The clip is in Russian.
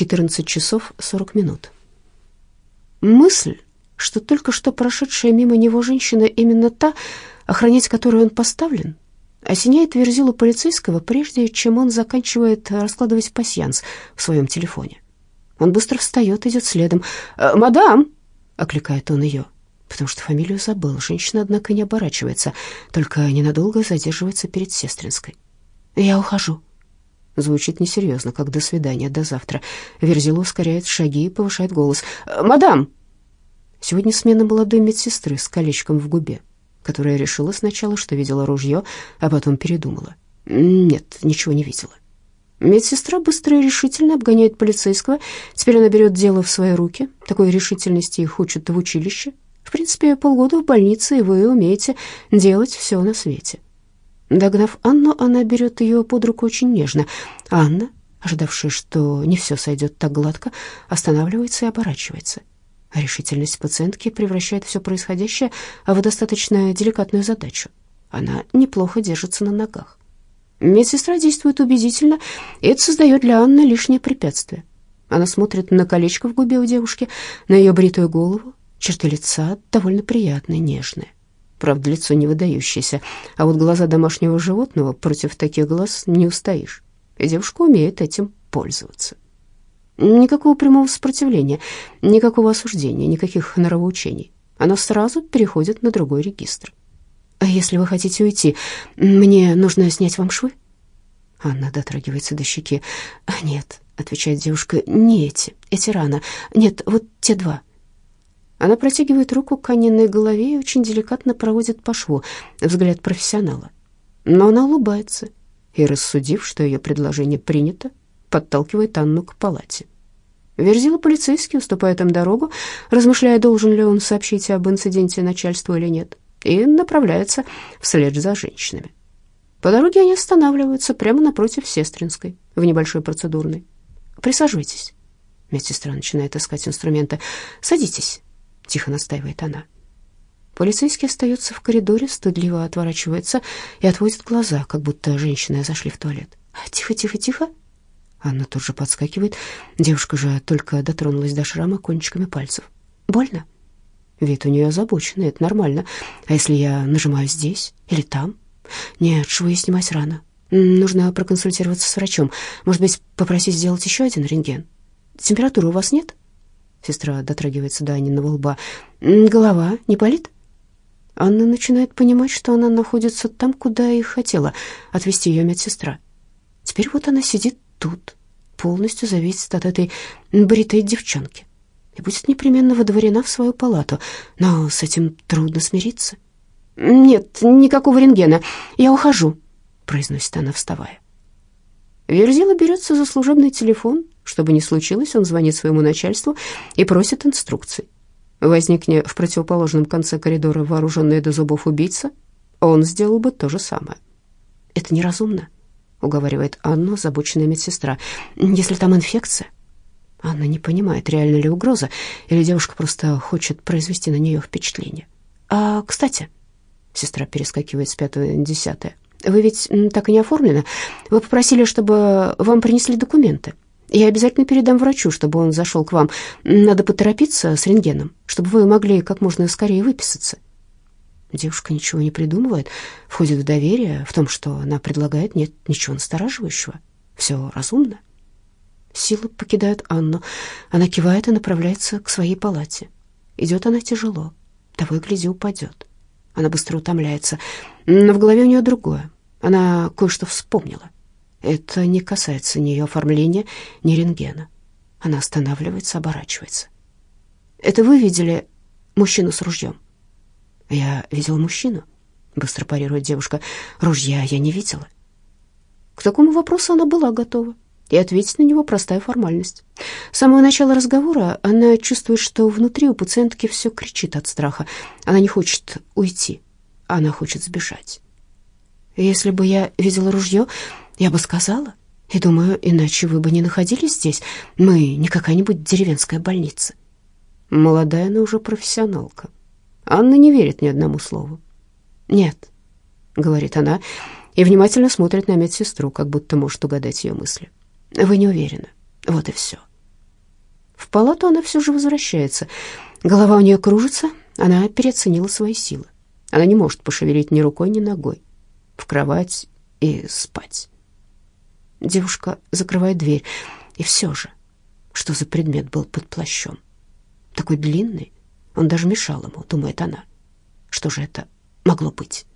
14 часов 40 минут. Мысль, что только что прошедшая мимо него женщина именно та, охранять которую он поставлен, осеняет Верзилу полицейского, прежде чем он заканчивает раскладывать пасьянс в своем телефоне. Он быстро встает, идет следом. «Э, «Мадам!» — окликает он ее, потому что фамилию забыл. Женщина, однако, не оборачивается, только ненадолго задерживается перед Сестринской. «Я ухожу». Звучит несерьезно, как «до свидания, до завтра». Верзила ускоряет шаги и повышает голос. «Э, «Мадам!» Сегодня смена молодой медсестры с колечком в губе которая решила сначала, что видела ружье, а потом передумала. Нет, ничего не видела. Медсестра быстро и решительно обгоняет полицейского. Теперь она берет дело в свои руки. Такой решительности их учат в училище. В принципе, полгода в больнице, и вы умеете делать все на свете. Догнав Анну, она берет ее под руку очень нежно. Анна, ожидавшая, что не все сойдет так гладко, останавливается и оборачивается. Решительность пациентки превращает все происходящее в достаточно деликатную задачу. Она неплохо держится на ногах. Медсестра действует убедительно, и это создает для Анны лишнее препятствие. Она смотрит на колечко в губе у девушки, на ее бритую голову. Черты лица довольно приятные, нежные. Правда, лицо не выдающееся, а вот глаза домашнего животного против таких глаз не устоишь. И девушка умеет этим пользоваться. Никакого прямого сопротивления, никакого осуждения, никаких нравоучений. Она сразу переходит на другой регистр. «А если вы хотите уйти, мне нужно снять вам швы?» Анна дотрагивается до щеки. «А «Нет», — отвечает девушка, — «не эти, эти рано. Нет, вот те два». Она протягивает руку к Анниной голове и очень деликатно проводит по шву, взгляд профессионала. Но она улыбается и, рассудив, что ее предложение принято, подталкивает Анну к палате. Верзила полицейский уступает им дорогу, размышляя, должен ли он сообщить об инциденте начальству или нет, и направляется вслед за женщинами. По дороге они останавливаются прямо напротив Сестринской, в небольшой процедурной. «Присаживайтесь». Медсестра начинает искать инструменты. «Садитесь», — тихо настаивает она. Полицейский остается в коридоре, стыдливо отворачивается и отводит глаза, как будто женщины зашли в туалет. «Тихо, тихо, тихо», Анна тут же подскакивает. Девушка же только дотронулась до шрама кончиками пальцев. «Больно?» Вид у нее озабоченный, это нормально. А если я нажимаю здесь или там? Нет, швы снимать рано. Нужно проконсультироваться с врачом. Может быть, попросить сделать еще один рентген? Температуры у вас нет? Сестра дотрагивается до Аниного лба. Голова не болит? Анна начинает понимать, что она находится там, куда и хотела отвезти ее медсестра. Теперь вот она сидит тут полностью зависит от этой бритой девчонки и будет непременно водворена в свою палату, но с этим трудно смириться. «Нет, никакого рентгена, я ухожу», — произносит она, вставая. Верзила берется за служебный телефон. Чтобы не случилось, он звонит своему начальству и просит инструкций. Возникне в противоположном конце коридора вооруженный до зубов убийца, он сделал бы то же самое. Это неразумно. — уговаривает Анну озабоченная медсестра. «Если там инфекция...» Анна не понимает, реально ли угроза, или девушка просто хочет произвести на нее впечатление. «А, кстати...» — сестра перескакивает с пятого на десятое. «Вы ведь так и не оформлены. Вы попросили, чтобы вам принесли документы. Я обязательно передам врачу, чтобы он зашел к вам. Надо поторопиться с рентгеном, чтобы вы могли как можно скорее выписаться». Девушка ничего не придумывает, входит в доверие, в том, что она предлагает, нет ничего настораживающего. Все разумно. Силы покидают Анну. Она кивает и направляется к своей палате. Идет она тяжело, того и гляди упадет. Она быстро утомляется, но в голове у нее другое. Она кое-что вспомнила. Это не касается ни ее оформления, ни рентгена. Она останавливается, оборачивается. «Это вы видели мужчину с ружьем?» «Я видел мужчину», — быстро парирует девушка. «Ружья я не видела». К такому вопросу она была готова, и ответить на него простая формальность. С самого начала разговора она чувствует, что внутри у пациентки все кричит от страха. Она не хочет уйти, она хочет сбежать. «Если бы я видела ружье, я бы сказала. И думаю, иначе вы бы не находились здесь. Мы не какая-нибудь деревенская больница». Молодая, но уже профессионалка. Анна не верит ни одному слову. «Нет», — говорит она, и внимательно смотрит на медсестру, как будто может угадать ее мысли. «Вы не уверены. Вот и все. В палату она все же возвращается. Голова у нее кружится, она переоценила свои силы. Она не может пошевелить ни рукой, ни ногой. В кровать и спать. Девушка закрывает дверь. И все же, что за предмет был под плащом? Такой длинный, он даже мешал ему, думает она. Что же это могло быть?